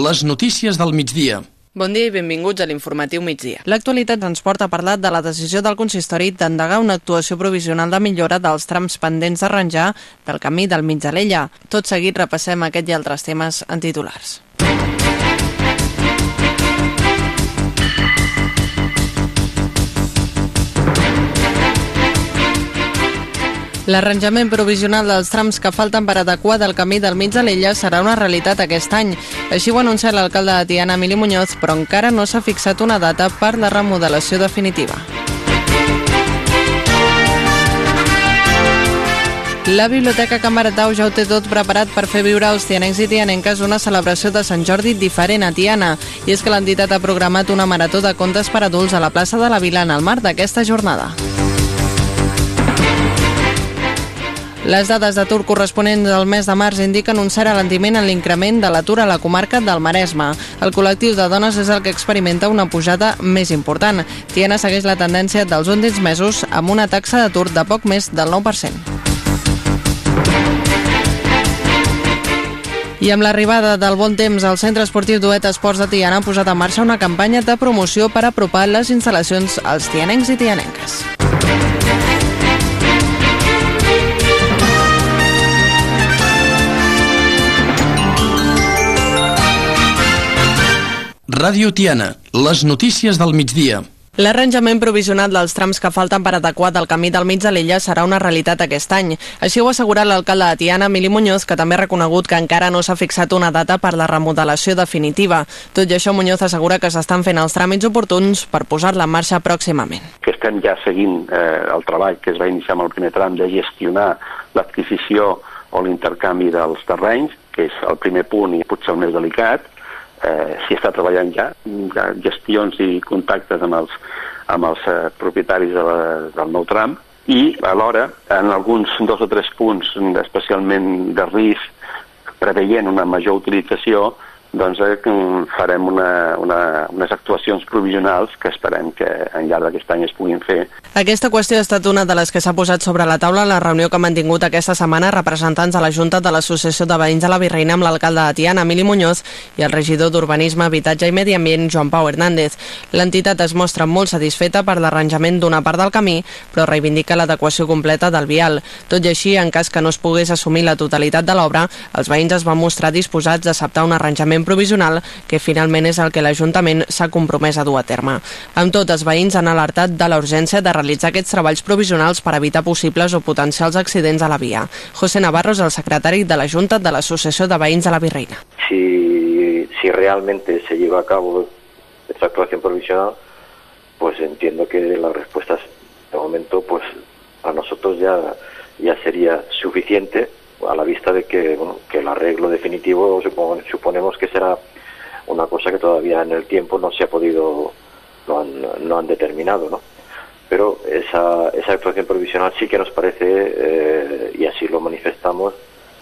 les notícies del migdia. Bon dia i benvinguts a l'informatiu migdia. L'actualitat ens porta a parlar de la decisió del consistori d'endegar una actuació provisional de millora dels trams pendents d'arranjar del camí del mig de l'Ella. Tot seguit repassem aquest i altres temes en titulars. L'arranjament provisional dels trams que falten per adequar del camí del mig de l'illa serà una realitat aquest any. Així ho ha anunciat l'alcalde de Tiana, Emili Muñoz, però encara no s'ha fixat una data per la remodelació definitiva. La Biblioteca Can Baratau ja ho té tot preparat per fer viure als tianencs i tianenques una celebració de Sant Jordi diferent a Tiana. I és que l'entitat ha programat una marató de contes per adults a la plaça de la Vila en el marc d'aquesta jornada. Les dades d'atur corresponents al mes de març indiquen un cert alentiment en l'increment de l'atur a la comarca del Maresme. El col·lectiu de dones és el que experimenta una pujada més important. Tiana segueix la tendència dels últims mesos amb una taxa d'atur de poc més del 9%. I amb l'arribada del bon temps, el Centre Esportiu Duet Esports de Tiana ha posat en marxa una campanya de promoció per apropar les instal·lacions als tianencs i tianenques. Ràdio Tiana, les notícies del migdia. L'arranjament provisional dels trams que falten per adequar del camí del mig de l'illa serà una realitat aquest any. Així ho ha assegurat l'alcalde de Tiana, Emili Muñoz, que també ha reconegut que encara no s'ha fixat una data per la remodelació definitiva. Tot i això, Muñoz assegura que s'estan fent els tràmits oportuns per posar-la en marxa pròximament. Que estem ja seguint eh, el treball que es va iniciar amb el primer tram de gestionar l'adquisició o l'intercanvi dels terrenys, que és el primer punt i potser el més delicat, eh, s'hi està treballant ja, gestions i contactes amb els, amb els eh, propietaris de la, del nou tram i alhora en alguns dos o tres punts especialment de risc preveient una major utilització doncs eh, farem una, una, unes actuacions provisionals que esperem que en llarg d'aquest any es puguin fer. Aquesta qüestió ha estat una de les que s'ha posat sobre la taula a la reunió que han mantingut aquesta setmana representants de la Junta de l'Associació de Veïns de la Virreina amb l'alcalde de Tiana, Emili Muñoz, i el regidor d'Urbanisme, Habitatge i Medi Ambient, Joan Pau Hernández. L'entitat es mostra molt satisfeta per l'arranjament d'una part del camí, però reivindica l'adequació completa del vial. Tot i així, en cas que no es pogués assumir la totalitat de l'obra, els veïns es van mostrar disposats a acceptar un arranjament arrendament provisional, que finalment és el que l'Ajuntament s'ha compromès a dur a terme. Amb tot, els veïns han alertat de la urgència de realitzar aquests treballs provisionals per evitar possibles o potencials accidents a la via. José Navarro és el secretari de la Junta de l'Associació de Veïns de la Virreina. Si, si realmente se lleva a cabo esta actuación provisional, pues entiendo que la respuesta de momento pues a nosotros ya, ya sería suficiente a la vista de que, bueno, que el arreglo definitivo suponemos que será una cosa que todavía en el tiempo no se ha podido, no han, no han determinado, ¿no? Pero esa, esa actuación provisional sí que nos parece, eh, y así lo manifestamos,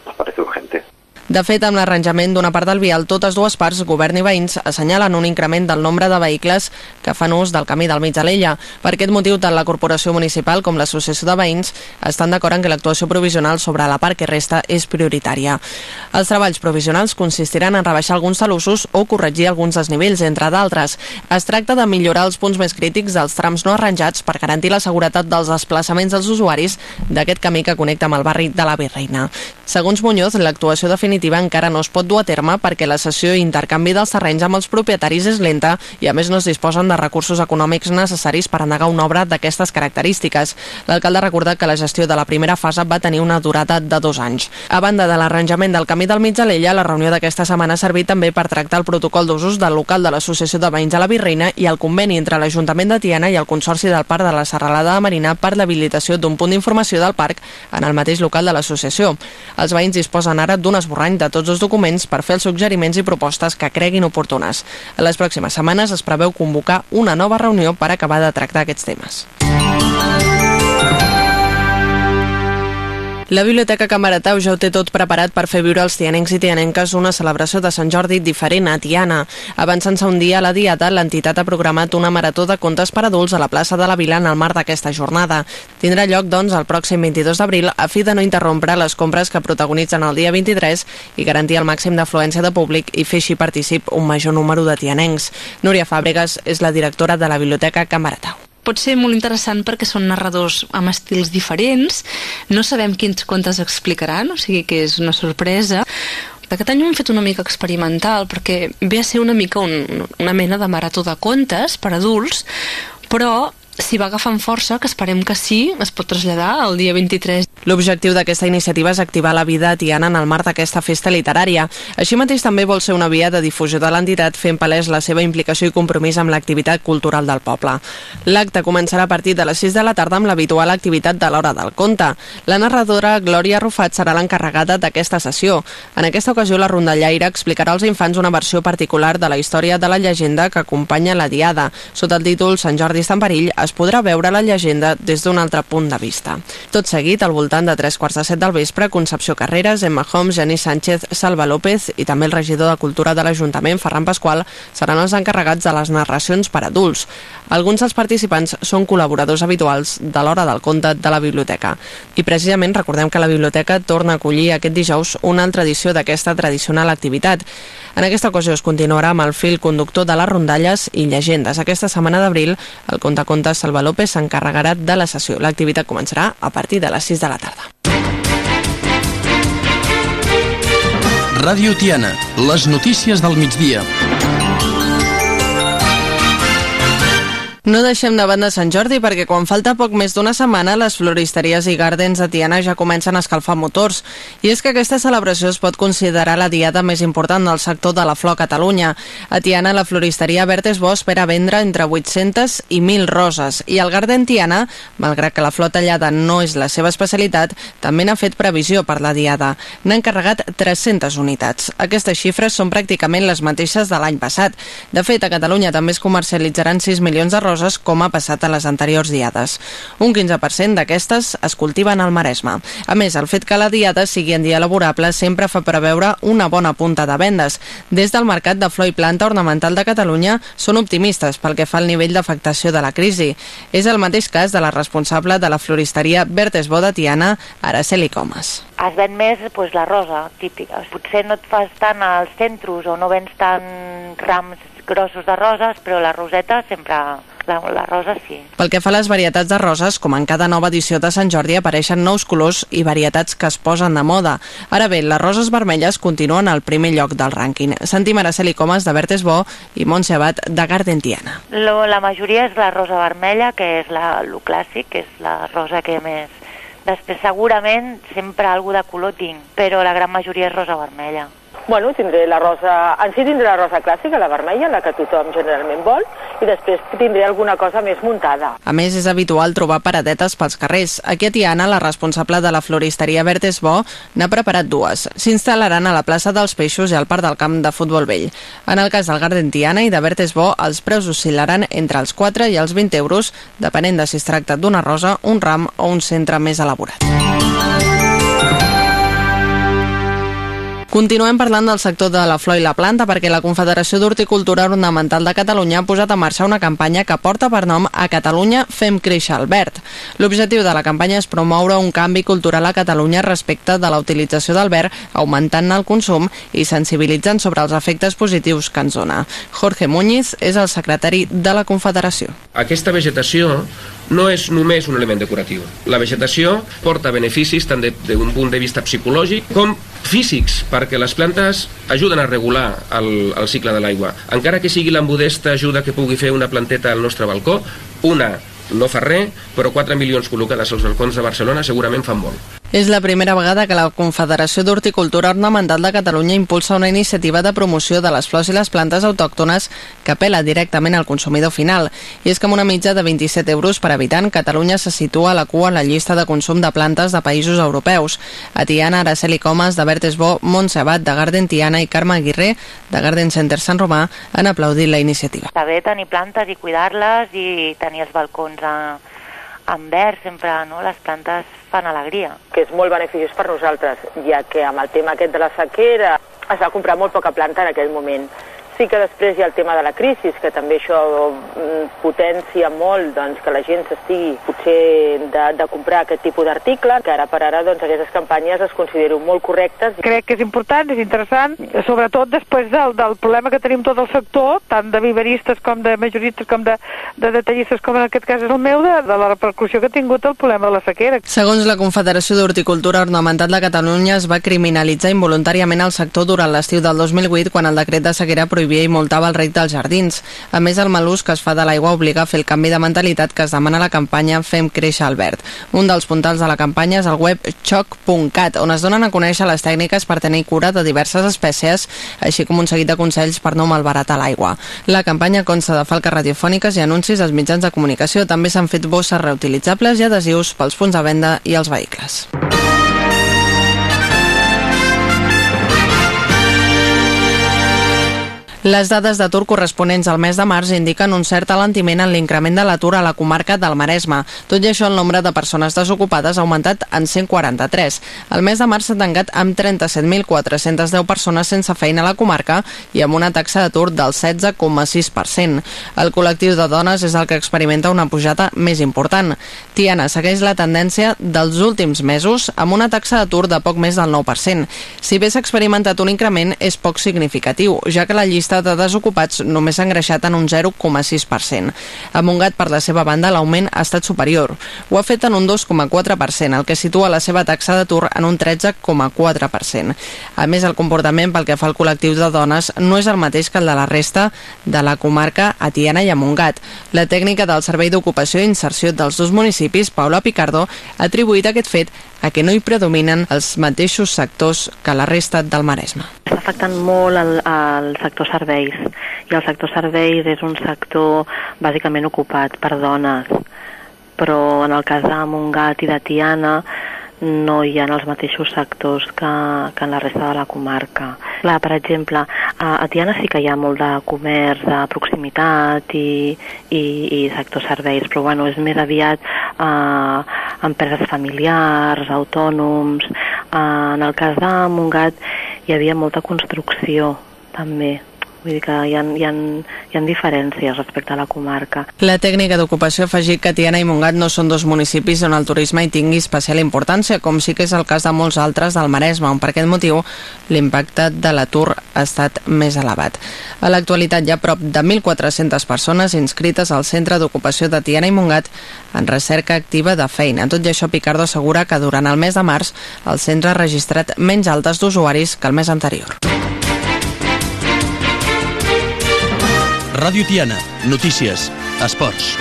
nos parece urgente. De fet, amb l'arranjament d'una part del vial, totes dues parts, govern i veïns, assenyalen un increment del nombre de vehicles que fan ús del camí del mig de l'Ella. Per aquest motiu, tant la Corporació Municipal com l'Associació de Veïns estan d'acord en que l'actuació provisional sobre la part que resta és prioritària. Els treballs provisionals consistiran en rebaixar alguns talussos o corregir alguns desnivells, entre d'altres. Es tracta de millorar els punts més crítics dels trams no arranjats per garantir la seguretat dels desplaçaments dels usuaris d'aquest camí que connecta amb el barri de la Virreina. Segons Muñoz, l'actuació definitiva definitiva encara no es pot dur a terme perquè la sessió i intercanvi dels terrenys amb els propietaris és lenta i a més no es disposen de recursos econòmics necessaris per endegar una obra d'aquestes característiques. L'alcalde recorda que la gestió de la primera fase va tenir una durada de dos anys. A banda de l'arranjament del camí del mig de l'Ella, la reunió d'aquesta setmana ha servit també per tractar el protocol d'usos del local de l'Associació de Veïns de la Virreina i el conveni entre l'Ajuntament de Tiana i el Consorci del Parc de la Serralada de Marina per l'habilitació d'un punt d'informació del parc en el mateix local de l'associació. Els veïns disposen ara d'un esborrany any de tots els documents per fer els suggeriments i propostes que creguin oportunes. En les pròximes setmanes es preveu convocar una nova reunió per acabar de tractar aquests temes. La Biblioteca Camaratau ja ho té tot preparat per fer viure als tianencs i tianenques una celebració de Sant Jordi diferent a Tiana. Avançant-se un dia a la Diada, l'entitat ha programat una marató de contes per adults a la plaça de la Vila en el marc d'aquesta jornada. Tindrà lloc, doncs, el pròxim 22 d'abril a fi de no interrompre les compres que protagonitzen el dia 23 i garantir el màxim d'afluència de públic i fer així particip un major número de tianencs. Núria Fàbregas és la directora de la Biblioteca Camaratau pot ser molt interessant perquè són narradors amb estils diferents, no sabem quins contes explicaran, o sigui que és una sorpresa. Aquest any ho hem fet una mica experimental perquè ve a ser una mica un, una mena de marató de contes per adults, però si va agafant força, que esperem que sí, es pot traslladar el dia 23. L'objectiu d'aquesta iniciativa és activar la vida tiana en el marc d'aquesta festa literària. Així mateix també vol ser una via de difusió de l'entitat fent palès la seva implicació i compromís amb l'activitat cultural del poble. L'acte començarà a partir de les 6 de la tarda amb l'habitual activitat de l'hora del conte. La narradora Glòria Rufat serà l'encarregada d'aquesta sessió. En aquesta ocasió la rondallaire explicarà als infants una versió particular de la història de la llegenda que acompanya la diada. Sota el títol Sant Jordi està en perill es podrà veure la llegenda des d'un altre punt de vista. Tot seguit, al voltant de tres quarts de set del vespre, Concepció Carreras, Emma Homs, Genís Sánchez, Salva López i també el regidor de Cultura de l'Ajuntament, Ferran Pasqual, seran els encarregats de les narracions per adults. Alguns dels participants són col·laboradors habituals de l'hora del conte de la biblioteca. I precisament recordem que la biblioteca torna a acollir aquest dijous una altra edició d'aquesta tradicional activitat. En aquesta ocasió es continuarà amb el fil conductor de les rondalles i llegendes. Aquesta setmana d'abril, el contacontes Salva López s'encarregarà de la sessió. L'activitat començarà a partir de les 6 de la tarda. Ràdio Tiana, les notícies del migdia. No deixem de banda Sant Jordi perquè quan falta poc més d'una setmana les floristeries i gardens de Tiana ja comencen a escalfar motors. I és que aquesta celebració es pot considerar la diada més important del sector de la flor a Catalunya. A Tiana la floristeria Bertes Bo espera vendre entre 800 i 1.000 roses i el Garden Tiana, malgrat que la flor tallada no és la seva especialitat, també n'ha fet previsió per la diada. N'ha encarregat 300 unitats. Aquestes xifres són pràcticament les mateixes de l'any passat. De fet, a Catalunya també es comercialitzaran 6 milions de roses roses com ha passat a les anteriors diades. Un 15% d'aquestes es cultiven al Maresme. A més, el fet que la diada sigui en dia laborable sempre fa preveure una bona punta de vendes. Des del Mercat de Flor i Planta Ornamental de Catalunya són optimistes pel que fa al nivell d'afectació de la crisi. És el mateix cas de la responsable de la floristeria Bertes Bo de Tiana, Araceli Comas. Es ven més pues, la rosa típica. Potser no et fas tant als centres o no vens tant rams grossos de roses, però la roseta sempre la, la rosa sí. Pel que fa a les varietats de roses, com en cada nova edició de Sant Jordi apareixen nous colors i varietats que es posen de moda. Ara bé, les roses vermelles continuen al primer lloc del rànquing. Sentim Araceli Comas de Bertes Bo i Montse Abad de Gardentiana. Lo, la majoria és la rosa vermella, que és la, lo clàssic, que és la rosa que més... Després segurament sempre alguna de color tinc, però la gran majoria és rosa vermella. Bueno, tindré la rosa, en si tindré la rosa clàssica, la vermella, la que tothom generalment vol, i després tindré alguna cosa més muntada. A més, és habitual trobar paradetes pels carrers. Aquí a Tiana, la responsable de la floristeria Bertes Bo, n'ha preparat dues. S'instal·laran a la plaça dels Peixos i al parc del camp de futbol vell. En el cas del Garden Tiana i de Bertes Bo, els preus oscil·laran entre els 4 i els 20 euros, depenent de si es tracta d'una rosa, un ram o un centre més elaborat. Continuem parlant del sector de la flor i la planta perquè la Confederació d'Horticultura Ornamental de Catalunya ha posat en marxa una campanya que porta per nom a Catalunya Fem Créixer el Verd. L'objectiu de la campanya és promoure un canvi cultural a Catalunya respecte de la utilització del verd, augmentant el consum i sensibilitzant sobre els efectes positius que ens dona. Jorge Muñiz és el secretari de la Confederació. Aquesta vegetació no és només un element decoratiu. La vegetació porta beneficis tant d'un punt de vista psicològic com físics, perquè les plantes ajuden a regular el, el cicle de l'aigua. Encara que sigui la modesta ajuda que pugui fer una planteta al nostre balcó, una no fa res, però 4 milions col·locades als balcons de Barcelona segurament fan molt. És la primera vegada que la Confederació d'Horticultura Ornamental de Catalunya impulsa una iniciativa de promoció de les flors i les plantes autòctones que apela directament al consumidor final. I és que amb una mitja de 27 euros per habitant, Catalunya se situa a la cua en la llista de consum de plantes de països europeus. A Tiana, Araceli Comas, de Bertesbo, Montse Abad, de Garden Tiana i Carme Aguirre, de Garden Center Sant Romà, han aplaudit la iniciativa. Bé tenir plantes i cuidar-les i tenir els balcons a, en verd, sempre no? les plantes fan alegria. Que és molt beneficiós per nosaltres, ja que amb el tema aquest de la sequera es va comprar molt poca planta en aquell moment. Sí que després hi ha el tema de la crisi, que també això mm, potencia molt doncs, que la gent s'estigui potser de, de comprar aquest tipus d'article, que ara per ara doncs, aquestes campanyes es considero molt correctes. Crec que és important, és interessant, sobretot després del, del problema que tenim tot el sector, tant de viveristes com de majoristes com de, de detallistes, com en aquest cas és el meu, de, de la repercussió que ha tingut el problema de la sequera. Segons la Confederació d'Horticultura Ornamental de Catalunya, es va criminalitzar involuntàriament el sector durant l'estiu del 2008 quan el decret de sequera prohibia prohibia i multava el rec dels jardins. A més, el malús que es fa de l'aigua obliga a fer el canvi de mentalitat que es demana a la campanya Fem créixer el verd. Un dels puntals de la campanya és el web choc.cat, on es donen a conèixer les tècniques per tenir cura de diverses espècies, així com un seguit de consells per no malbaratar l'aigua. La campanya consta de falques radiofòniques i anuncis als mitjans de comunicació. També s'han fet bosses reutilitzables i adhesius pels punts de venda i els vehicles. Les dades d'atur corresponents al mes de març indiquen un cert alentiment en l'increment de l'atur a la comarca del Maresme. Tot i això, el nombre de persones desocupades ha augmentat en 143. El mes de març s'ha tancat amb 37.410 persones sense feina a la comarca i amb una taxa d'atur del 16,6%. El col·lectiu de dones és el que experimenta una pujada més important. Tiana segueix la tendència dels últims mesos amb una taxa d'atur de poc més del 9%. Si bé s'ha experimentat un increment, és poc significatiu, ja que la llista llista de desocupats només s'ha engreixat en un 0,6%. A Montgat, per la seva banda, l'augment ha estat superior. Ho ha fet en un 2,4%, el que situa la seva taxa d'atur en un 13,4%. A més, el comportament pel que fa al col·lectiu de dones no és el mateix que el de la resta de la comarca a Tiana i a Montgat. La tècnica del Servei d'Ocupació i Inserció dels dos municipis, Paula Picardo, ha atribuït aquest fet a que no hi predominen els mateixos sectors que la resta del Maresme. Està afectant molt el, el sector serveis i el sector serveis és un sector bàsicament ocupat per dones però en el cas de Montgat i de Tiana no hi ha els mateixos sectors que, que en la resta de la comarca. Clar, per exemple, a, a Tiana sí que hi ha molt de comerç de proximitat i, i, i sector serveis, però bueno, és més aviat eh, empreses familiars, autònoms. Eh, en el cas de Montgat hi havia molta construcció també Vull dir que hi ha, hi, ha, hi ha diferències respecte a la comarca. La tècnica d'ocupació ha afegit que Tiana i Montgat no són dos municipis on el turisme hi tingui especial importància, com sí que és el cas de molts altres del Maresme, on per aquest motiu l'impacte de l'atur ha estat més elevat. A l'actualitat hi ha prop de 1.400 persones inscrites al Centre d'Ocupació de Tiana i Montgat en recerca activa de feina. Tot i això, Picardo assegura que durant el mes de març el centre ha registrat menys altes d'usuaris que el mes anterior. Ràdio Tiana. Notícies. Esports.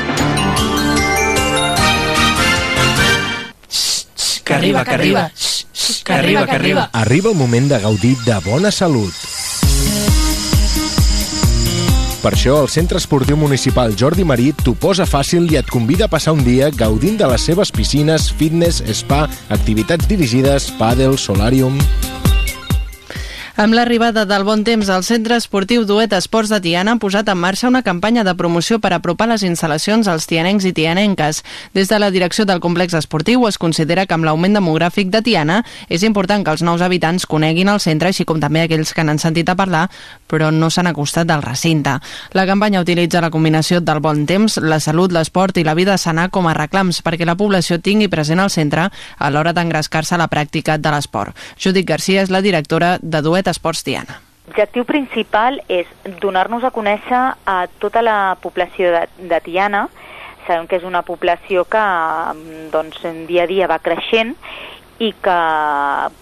Que arriba, que arriba. Que arriba, que arriba. Arriba el moment de gaudir de bona salut. Per això, el Centre Esportiu Municipal Jordi Marí t'ho posa fàcil i et convida a passar un dia gaudint de les seves piscines, fitness, spa, activitats dirigides, pàdel, solàrium... Amb l'arribada del bon temps, el Centre Esportiu Duet Esports de Tiana ha posat en marxa una campanya de promoció per apropar les instal·lacions als tianencs i tianenques. Des de la direcció del complex esportiu es considera que amb l'augment demogràfic de Tiana és important que els nous habitants coneguin el centre, així com també aquells que n'han sentit a parlar, però no s'han acostat del recinte. La campanya utilitza la combinació del bon temps, la salut, l'esport i la vida sana com a reclams perquè la població tingui present al centre a l'hora d'engrescar-se a la pràctica de l'esport. Judit Garcia és la directora de Duet Esports Tiana. L'objectiu principal és donar-nos a conèixer a tota la població de, de Tiana. Sabem que és una població que doncs, dia a dia va creixent i que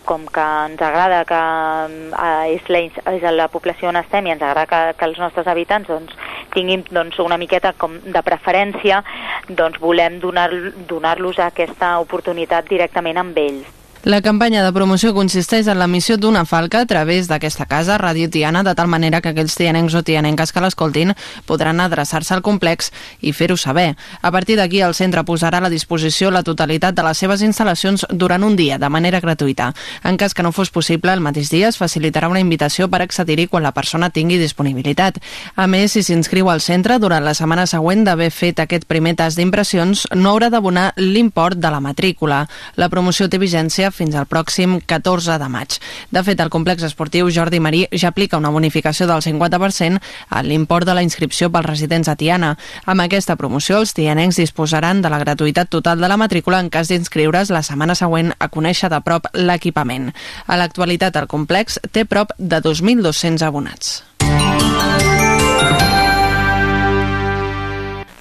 com que ens agrada que eh, és, la, és la població on estem i ens agrada que, que els nostres habitants doncs, tinguin doncs, una miqueta com de preferència, doncs volem donar-los donar aquesta oportunitat directament amb ells. La campanya de promoció consisteix en l'emissió d'una falca a través d'aquesta casa, Ràdio Tiana, de tal manera que aquells tianencs o tianenques que l'escoltin podran adreçar-se al complex i fer-ho saber. A partir d'aquí, el centre posarà a la disposició la totalitat de les seves instal·lacions durant un dia, de manera gratuïta. En cas que no fos possible, el mateix dia es facilitarà una invitació per accedir-hi quan la persona tingui disponibilitat. A més, si s'inscriu al centre durant la setmana següent d'haver fet aquest primer tas d'impressions, no haurà d'abonar l'import de la matrícula. La promoció té vigència fins al pròxim 14 de maig. De fet, el complex esportiu Jordi Marí ja aplica una bonificació del 50% a l'import de la inscripció pels residents a Tiana. Amb aquesta promoció, els tianencs disposaran de la gratuïtat total de la matrícula en cas d'inscriure's la setmana següent a conèixer de prop l'equipament. A l'actualitat, el complex té prop de 2.200 abonats.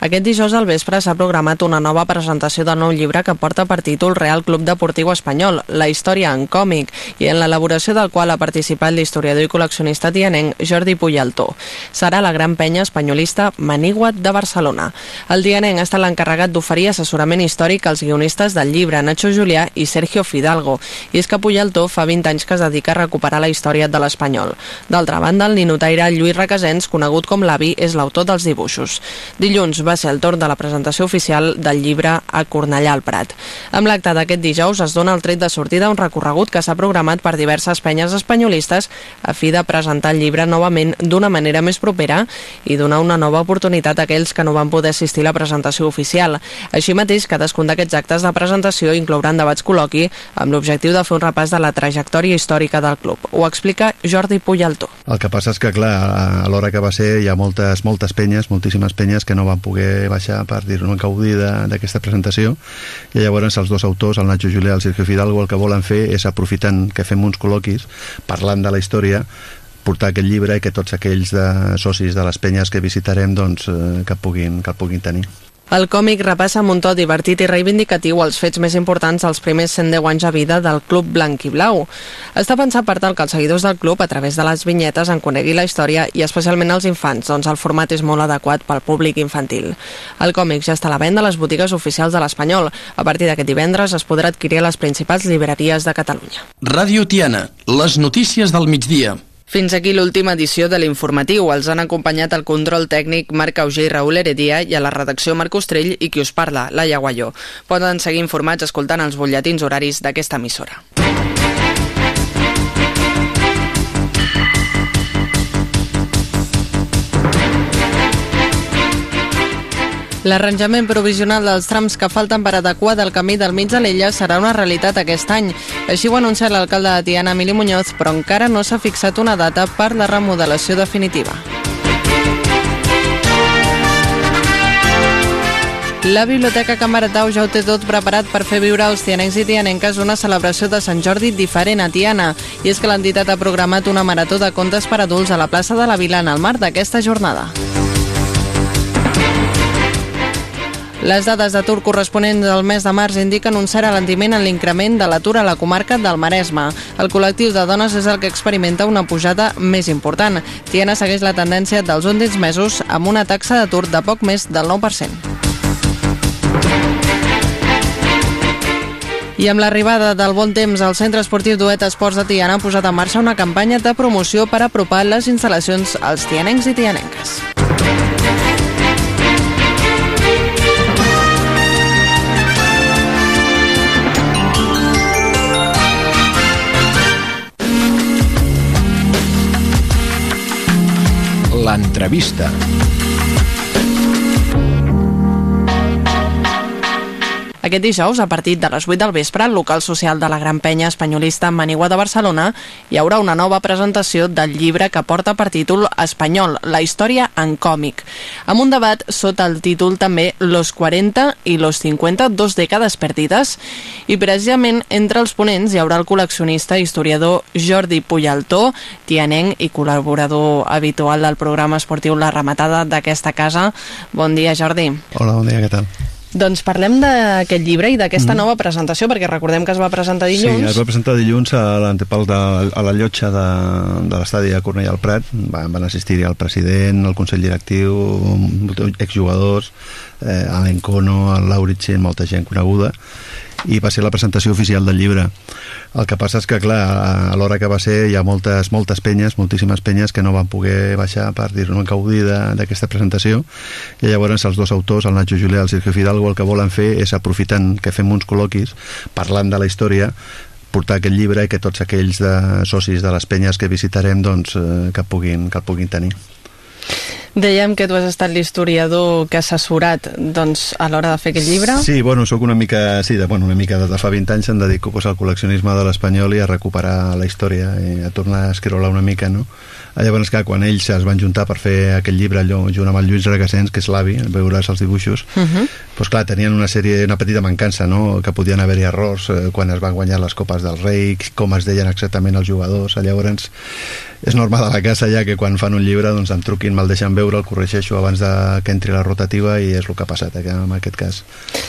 Aquest dijous al vespre s'ha programat una nova presentació del nou llibre que porta per títol Real Club Deportiu Espanyol, la història en còmic, i en l'elaboració del qual ha participat l'historiador i col·leccionista tianenc Jordi Puyaltó. Serà la gran penya espanyolista Maniguat de Barcelona. El tianenc ha estat l'encarregat d'oferir assessorament històric als guionistes del llibre Nacho Julià i Sergio Fidalgo, i és que Puyaltó fa 20 anys que es dedica a recuperar la història de l'espanyol. D'altra banda, el ninotaire Lluís Requesens, conegut com l'avi, és l'autor dels dibuixos. Dilluns va ser el torn de la presentació oficial del llibre a Cornellà al Prat. Amb l'acte d'aquest dijous es dona el tret de sortida un recorregut que s'ha programat per diverses penyes espanyolistes a fi de presentar el llibre novament d'una manera més propera i donar una nova oportunitat a aquells que no van poder assistir a la presentació oficial. Així mateix, cadascun d'aquests actes de presentació inclouran debats col·loqui amb l'objectiu de fer un repàs de la trajectòria històrica del club. Ho explica Jordi Puyaltó. El que passa és que, clar, a l'hora que va ser hi ha moltes, moltes penyes, moltíssimes penyes que no van poder poder baixar per dir-ho, no gaudir d'aquesta presentació i llavors els dos autors, el Nacho Julià i el Sergio Fidalgo, el que volen fer és aprofitant que fem uns col·loquis parlant de la història portar aquest llibre i que tots aquells de socis de les penyes que visitarem doncs, eh, que, puguin, que el puguin tenir. El còmic repassa amb un to divertit i reivindicatiu els fets més importants dels primers 110 anys de vida del Club Blanc i Blau. Està pensat per tal que els seguidors del club, a través de les vinyetes, en conegui la història i especialment els infants, doncs el format és molt adequat pel públic infantil. El còmic ja està a la venda a les botigues oficials de l'Espanyol. A partir d'aquest divendres es podrà adquirir a les principals llibreries de Catalunya. Ràdio Tiana, les notícies del migdia. Fins aquí l'última edició de l'informatiu. Els han acompanyat el control tècnic Marc Auger i Raül Heredia i a la redacció Marc Ostrell i qui us parla, Laia Guaió. Poden seguir informats escoltant els butlletins horaris d'aquesta emissora. L'arranjament provisional dels trams que falten per adequar del camí del mig de l'illa serà una realitat aquest any. Així ho ha anunciat l'alcalde de Tiana, Emili Muñoz, però encara no s'ha fixat una data per la remodelació definitiva. La Biblioteca Can Baratau ja ho té tot preparat per fer viure als tianencs i tianenques una celebració de Sant Jordi diferent a Tiana. I és que l'entitat ha programat una marató de contes per adults a la plaça de la Vila en el marc d'aquesta jornada. Les dades d'atur corresponents al mes de març indiquen un cert alentiment en l'increment de l'atur a la comarca del Maresme. El col·lectiu de dones és el que experimenta una pujada més important. Tiana segueix la tendència dels últims mesos amb una taxa d'atur de poc més del 9%. I amb l'arribada del bon temps, el Centre Esportiu Duet Esports de Tiana ha posat en marxa una campanya de promoció per apropar les instal·lacions als tianencs i tianenques. L'entrevista. Aquest dijous, a partir de les 8 del vespre, al local social de la Gran Penya Espanyolista Manigua de Barcelona, hi haurà una nova presentació del llibre que porta per títol Espanyol, la història en còmic, amb un debat sota el títol també Los 40 i los 50, dos dècades perdides, i precisament entre els ponents hi haurà el col·leccionista i historiador Jordi Puyaltó, tianenc i col·laborador habitual del programa esportiu La Rematada d'aquesta casa. Bon dia, Jordi. Hola, bon dia, què tal? Doncs parlem d'aquest llibre i d'aquesta mm. nova presentació, perquè recordem que es va presentar dilluns. Sí, es va presentar dilluns a l'antepal de a la llotja de, de l'estadi de Cornellà al Prat. Van, van assistir-hi el president, el consell directiu, exjugadors, eh, Alain Cono, el Lauritsen, molta gent coneguda i va ser la presentació oficial del llibre. El que passa és que, clar, a l'hora que va ser hi ha moltes, moltes penyes, moltíssimes penyes que no van poder baixar per dir-ne gaudir d'aquesta presentació i llavors els dos autors, el Nacho Julià i el Sergio Fidalgo, el que volen fer és aprofitant que fem uns col·loquis parlant de la història portar aquest llibre i que tots aquells de socis de les penyes que visitarem doncs, eh, que, puguin, que el puguin tenir. Dèiem que tu has estat l'historiador que ha assessorat doncs, a l'hora de fer aquest llibre. Sí, bueno, sóc una mica, sí, de, bueno, una mica de, de fa 20 anys em dedico pues, al col·leccionisme de l'espanyol i a recuperar la història i a tornar a escriure-la una mica, no? Llavors, que quan ells es van juntar per fer aquest llibre allò, junt amb el Lluís Regassens, que és l'avi, veuràs els dibuixos, uh -huh. doncs clar, tenien una sèrie, una petita mancança, no?, que podien haver-hi errors eh, quan es van guanyar les copes del rei, com es deien exactament els jugadors, llavors és normal a la casa ja que quan fan un llibre doncs em truquin, me'l deixen veure, el corregeixo abans de que entri la rotativa i és el que ha passat eh, en aquest cas.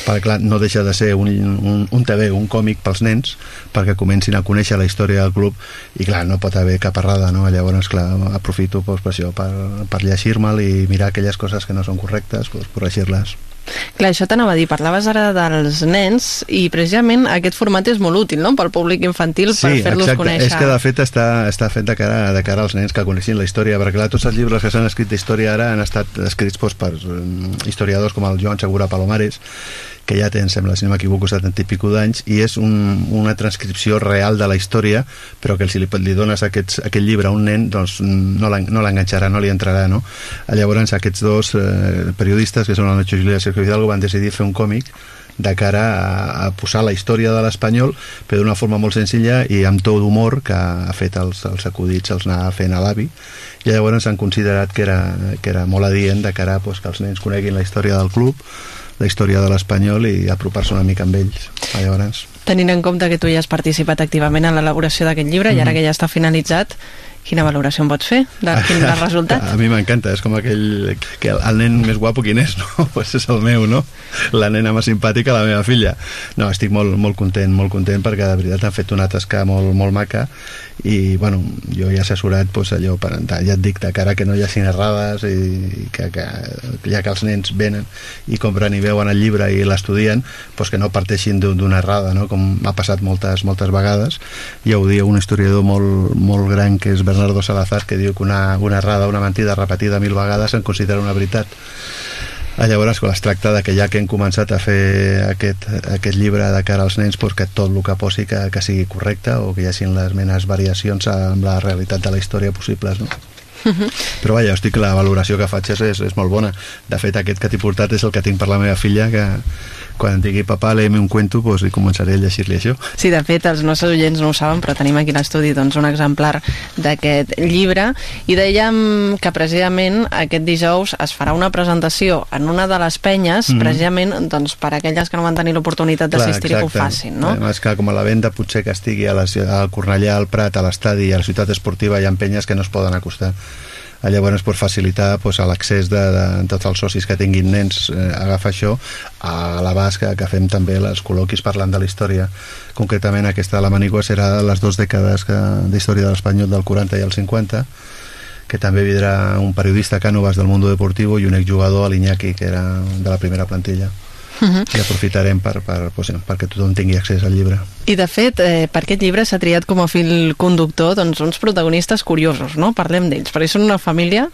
Perquè clar, no deixa de ser un, un, un TV, un còmic pels nens perquè comencin a conèixer la història del club i clar, no pot haver cap errada, no? Llavors, clar, aprofito doncs, per això, per, per llegir-me'l i mirar aquelles coses que no són correctes, doncs, corregir-les. Clar, això t'anava a dir, parlaves ara dels nens i precisament aquest format és molt útil, no?, pel públic infantil per sí, fer-los conèixer. és que de fet està, està fet de cara, de cara als nens que coneixin la història, perquè clar, tots els llibres que s'han escrit d'història ara han estat escrits doncs, per mm, historiadors com el Joan Segura Palomares que ja té, em sembla, si no m'equivoco, 70 i pico d'anys, i és un, una transcripció real de la història, però que si li, li dones aquests, aquest llibre a un nen, doncs no l'enganxarà, no li entrarà, no? Llavors, aquests dos eh, periodistes, que són el Nacho Julià i Sergio Hidalgo, van decidir fer un còmic de cara a, a posar la història de l'espanyol però d'una forma molt senzilla i amb to d'humor que ha fet els, els acudits els anava fent a l'avi i llavors han considerat que era, que era molt adient de cara pues, que els nens coneguin la història del club la història de l'espanyol i apropar-se una mica amb ells. Llavors... Tenint en compte que tu ja has participat activament en l'elaboració d'aquest llibre mm -hmm. i ara mhm. que ja està finalitzat, quina valoració em pots fer de quin és el resultat? A mi m'encanta, és com aquell que el, nen més guapo quin és, no? pues és el meu, no? La nena més simpàtica, la meva filla. No, estic molt, molt content, molt content perquè de veritat han fet una tasca molt, molt maca i, bueno, jo he assessorat pues, allò, per, ja et dic, de cara que no hi hagin errades i que, que ja que els nens venen i compren i veuen el llibre i l'estudien, pues, que no parteixin d'una errada, no? com ha passat moltes, moltes vegades. Ja ho dia un historiador molt, molt gran que és Bernardo Salazar, que diu que una, una errada, una mentida repetida mil vegades se'n considera una veritat. Ah, llavors, quan es tracta de que ja que hem començat a fer aquest, aquest llibre de cara als nens, doncs que tot el que posi que, que sigui correcte o que hi hagin les menes variacions amb la realitat de la història possibles, no? Uh -huh. però vaja, estic, la valoració que faig és, és, és molt bona de fet aquest que t'he portat és el que tinc per la meva filla que, quan digui papà leem un cuento doncs hi començaré a llegir-li això Sí, de fet, els nostres oients no ho saben però tenim aquí a l'estudi doncs, un exemplar d'aquest llibre i dèiem que precisament aquest dijous es farà una presentació en una de les penyes mm -hmm. precisament doncs, per a aquelles que no van tenir l'oportunitat d'assistir i que ho facin no? és que com a la venda potser que estigui a la, al Cornellà, al Prat, a l'estadi i a la ciutat esportiva hi ha penyes que no es poden acostar llavors per facilitar pues, l'accés de, de, de tots els socis que tinguin nens eh, agafar això a l'abast que, que fem també les col·loquis parlant de la història. Concretament aquesta de la Manigua serà les dues dècades d'història de l'Espanyol del 40 i el 50 que també vindrà un periodista Cànovas del Mundo Deportivo i un exjugador, l'Iñaki, que era de la primera plantilla uh -huh. i aprofitarem per, per, pues, perquè tothom tingui accés al llibre. I de fet, eh, per aquest llibre s'ha triat com a fil conductor doncs, uns protagonistes curiosos, no? Parlem d'ells, perquè són una família,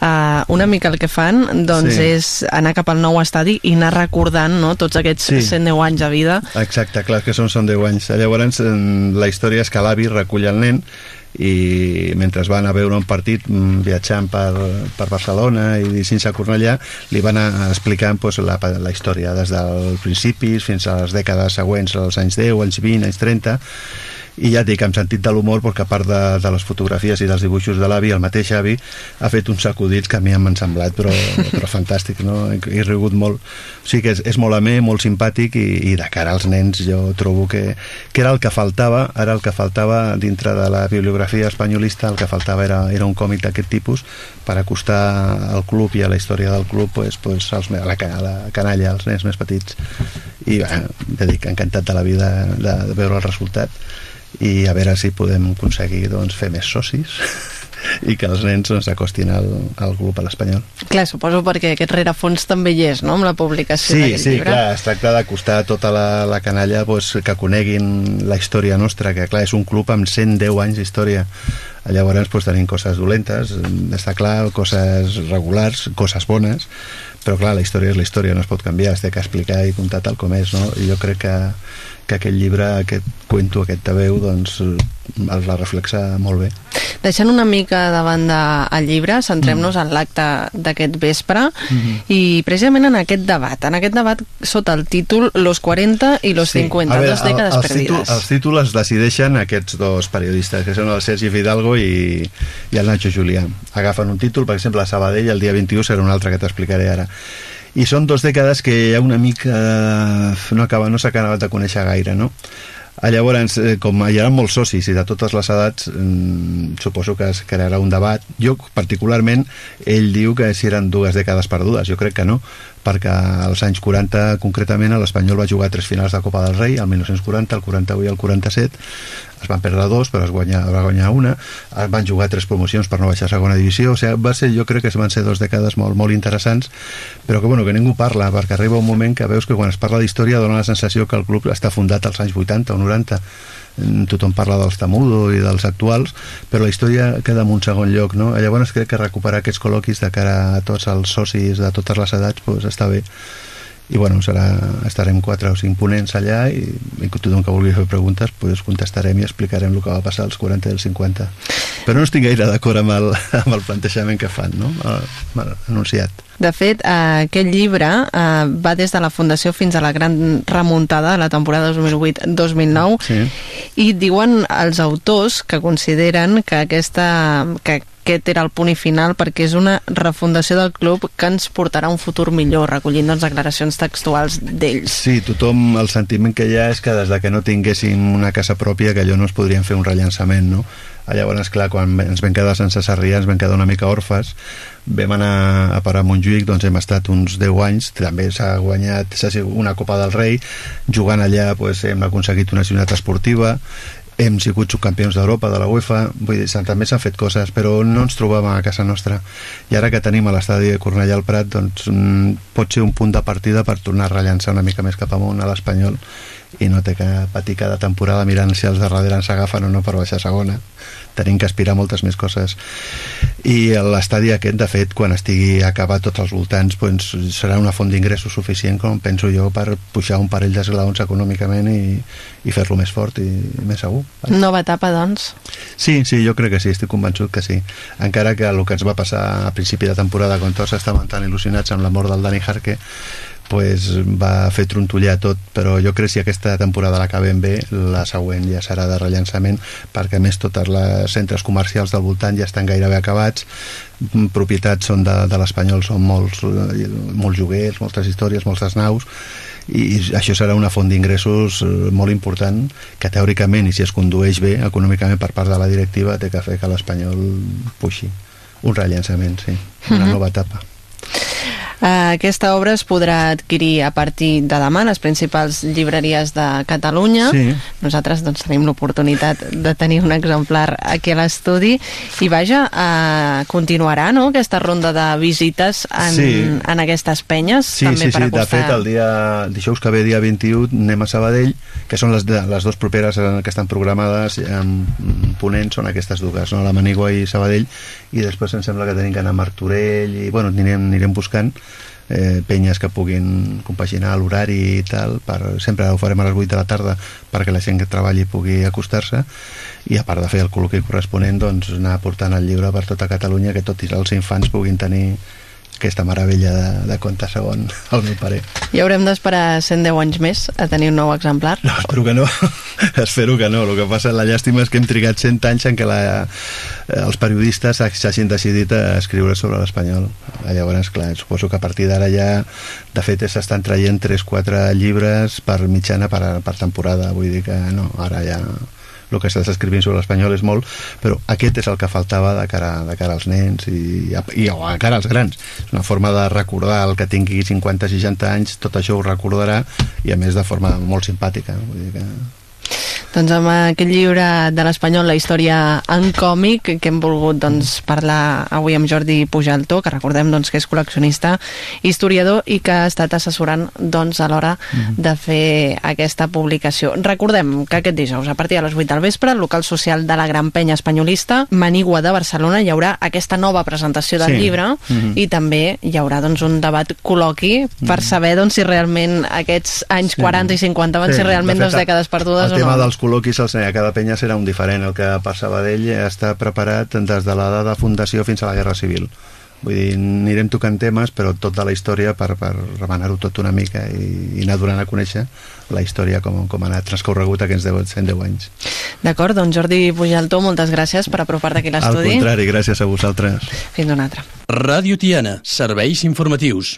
eh, una mica el que fan doncs, sí. és anar cap al nou estadi i anar recordant no? tots aquests sí. 110 anys de vida. Exacte, clar que són, són 10 anys. Llavors, la història és que l'avi recull el nen i mentre van a veure un partit mm, viatjant per, per Barcelona i dirigint-se a Cornellà li van explicant pues, la, la història des del principi fins a les dècades següents, als anys 10, anys 20, anys 30 i ja et dic, amb sentit de l'humor perquè a part de, de les fotografies i dels dibuixos de l'avi, el mateix avi ha fet uns acudits que a mi m'han semblat però, però fantàstic, no? He, he rigut molt. O sigui que és, és molt amè, molt simpàtic i, i de cara als nens jo trobo que, que era el que faltava ara el que faltava dintre de la bibliografia espanyolista el que faltava era, era un còmic d'aquest tipus per acostar al club i a la història del club pues, pues, als, a, la, a la canalla, als nens més petits. I bueno, ja dic, encantat de la vida de, de veure el resultat i a veure si podem aconseguir doncs, fer més socis i que els nens doncs, s'acostin al, al club a l'Espanyol. Clar, suposo perquè aquest rerefons també hi és, no?, amb la publicació Sí, d'aquest sí, llibre. clar, es tracta d'acostar tota la, la canalla doncs, que coneguin la història nostra, que clar, és un club amb 110 anys d'història. Llavors doncs, tenim coses dolentes, està clar, coses regulars, coses bones, però clar, la història és la història, no es pot canviar, es té que explicar i contar tal com és, no? I jo crec que, que aquest llibre, aquest cuento, aquest tabeu, doncs el la reflexa molt bé. Deixant una mica de banda el llibre, centrem-nos en l'acte d'aquest vespre i precisament en aquest debat, en aquest debat sota el títol Los 40 i los 50, A veure, dos dècades el, els perdides. Títol, els títols els decideixen aquests dos periodistes, que són el Sergi Fidalgo i, i el Nacho Julià. Agafen un títol, per exemple, a Sabadell el dia 21 serà un altre que t'explicaré ara. I són dos dècades que ja una mica no acaba, no s'ha acabat de conèixer gaire, no? Ah, Llavors, eh, com hi ha molts socis i de totes les edats, mm, suposo que es crearà un debat. Jo, particularment, ell diu que si eren dues dècades perdudes. Jo crec que no, perquè als anys 40, concretament, l'Espanyol va jugar tres finals de Copa del Rei, el 1940, el 41 i el 47. Es van perdre dos, però es guanya, va guanyar una. Es van jugar tres promocions per no baixar a segona divisió. O sigui, va ser, jo crec que van ser dos dècades molt, molt interessants, però que, bueno, que ningú parla, perquè arriba un moment que veus que quan es parla d'història dona la sensació que el club està fundat als anys 80 o 90 Mm, tothom parla dels Tamudo i dels actuals, però la història queda en un segon lloc, no? Llavors crec que recuperar aquests col·loquis de cara a tots els socis de totes les edats pues, està bé i bueno, serà, estarem quatre o cinc ponents allà i, i tothom que vulgui fer preguntes pues, contestarem i explicarem el que va passar als 40 i als 50 però no estic gaire d'acord amb, el, amb el plantejament que fan no? el anunciat De fet, eh, aquest llibre eh, va des de la fundació fins a la gran remuntada de la temporada 2008-2009 sí. i diuen els autors que consideren que aquesta que aquest era el punt i final perquè és una refundació del club que ens portarà un futur millor, recollint doncs, declaracions textuals d'ells. Sí, tothom, el sentiment que hi ha és que des de que no tinguéssim una casa pròpia que allò no es podrien fer un rellançament, no? Llavors, clar, quan ens vam quedar sense Sarrià, ens vam quedar una mica orfes, vam anar a parar a Montjuïc, doncs hem estat uns 10 anys, també s'ha guanyat s'ha sigut una Copa del Rei, jugant allà doncs, hem aconseguit una ciutat esportiva, hem sigut subcampions d'Europa, de la UEFA, vull dir, també s'han fet coses, però no ens trobàvem a casa nostra. I ara que tenim a l'estadi de Cornellà al Prat, doncs mm, pot ser un punt de partida per tornar a rellançar una mica més cap amunt a l'Espanyol i no té que patir cada temporada mirant si els de darrere ens agafen o no per baixar segona tenim que aspirar moltes més coses i l'estadi aquest de fet quan estigui acabat tots els voltants doncs, serà una font d'ingressos suficient com penso jo per pujar un parell d'esglaons econòmicament i, i fer-lo més fort i, i més segur Nova etapa, doncs? Sí, sí, jo crec que sí, estic convençut que sí. Encara que el que ens va passar a principi de temporada quan tots estaven tan il·lusionats amb la mort del Dani Jarque pues, va fer trontollar tot, però jo crec que si aquesta temporada l'acabem bé, la següent ja serà de rellançament, perquè a més totes les centres comercials del voltant ja estan gairebé acabats, Mm, propietats són de, de l'Espanyol, són molts, eh, molts joguers, moltes històries, moltes naus, i això serà una font d'ingressos eh, molt important que teòricament i si es condueix bé econòmicament per part de la directiva té que fer que l'Espanyol puixi. Un rellançament, sí, una Mhm. nova etapa. Uh, aquesta obra es podrà adquirir a partir de demà a les principals llibreries de Catalunya. Sí. Nosaltres doncs, tenim l'oportunitat de tenir un exemplar aquí a l'estudi i vaja, uh, continuarà no? aquesta ronda de visites en, Sí. en aquestes penyes Sí, també sí, per sí, de acostar... fet el dia dijous que ve, dia 21 anem a Sabadell, que són les, de, les dues properes eh, que estan programades amb ponents, són aquestes dues no? la Manigua i Sabadell i després em sembla que tenim que anar a Martorell i bueno, anirem, anirem buscant eh, penyes que puguin compaginar l'horari i tal, per, sempre ho farem a les 8 de la tarda perquè la gent que treballi pugui acostar-se i a part de fer el col·loqui corresponent doncs anar portant el llibre per tota Catalunya que tots els infants puguin tenir aquesta meravella de, de conte segon al meu pare. I haurem d'esperar 110 anys més a tenir un nou exemplar? No, espero que no. espero que no. El que passa, la llàstima és que hem trigat 100 anys en què la, eh, els periodistes s'hagin decidit a escriure sobre l'espanyol. Llavors, clar, suposo que a partir d'ara ja, de fet, s'estan traient 3-4 llibres per mitjana per, per temporada. Vull dir que no, ara ja el que estàs escrivint sobre l'espanyol és molt, però aquest és el que faltava de cara, de cara als nens i, i o a cara als grans. És una forma de recordar el que tingui 50-60 anys, tot això ho recordarà i a més de forma molt simpàtica. Vull dir que... Doncs amb aquest llibre de l'Espanyol, la història en còmic, que hem volgut doncs, parlar avui amb Jordi Pujaltó, que recordem doncs, que és col·leccionista, historiador i que ha estat assessorant doncs, a l'hora Mhm. de fer aquesta publicació. Recordem que aquest dijous, a partir de les 8 del vespre, al local social de la Gran Penya Espanyolista, Manigua de Barcelona, hi haurà aquesta nova presentació del Sí. llibre Mhm. i també hi haurà doncs, un debat col·loqui per saber doncs, si realment aquests anys 40 i 50 van ser realment de dues fet, dècades perdudes el o tema no. dels col·loquis els, a cada penya serà un diferent. El que per Sabadell està preparat des de l'edat de fundació fins a la Guerra Civil. Vull dir, anirem tocant temes, però tota la història per, per remenar-ho tot una mica i, i anar donant a conèixer la història com, com ha anat transcorregut aquests 10, 110 anys. D'acord, doncs Jordi Pujaltó, moltes gràcies per apropar-te aquí a Al l'estudi. contrari, gràcies a vosaltres. Fins una altra. Ràdio Tiana, serveis informatius.